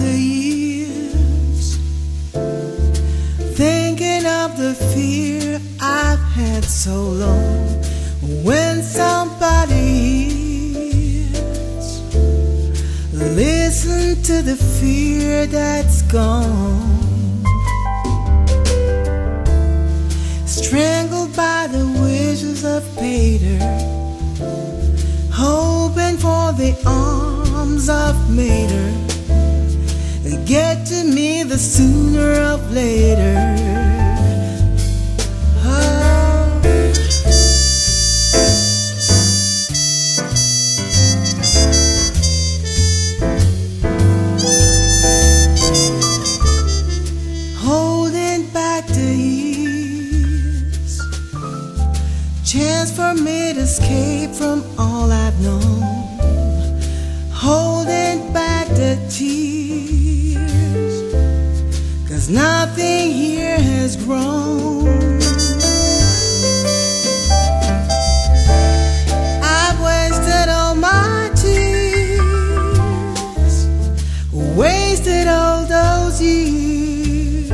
the years, thinking of the fear I've had so long. When somebody hears, listen to the fear that's gone, strangled by the wishes of Peter, hoping for the arms of Mater. They get to me the sooner or later. Oh. Holding back the years, chance for me to escape from all I've known. Holding years,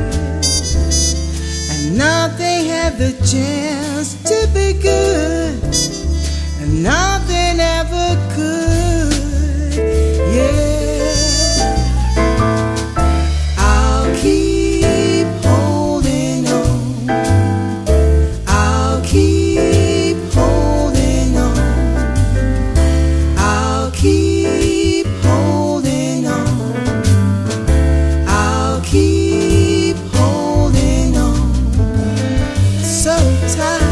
and nothing had the chance to be good, and nothing ever could. So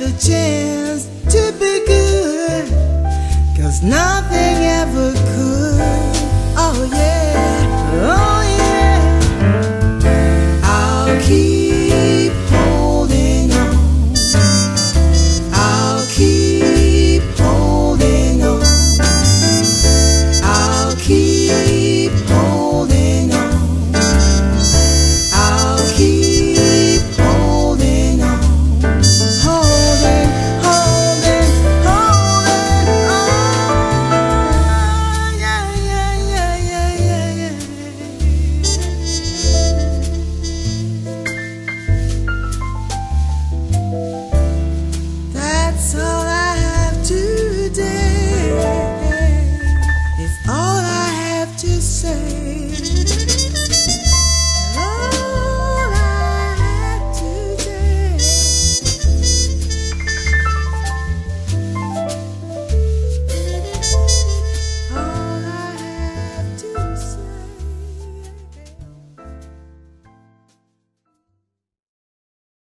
the chance to be good. Cause nothing ever could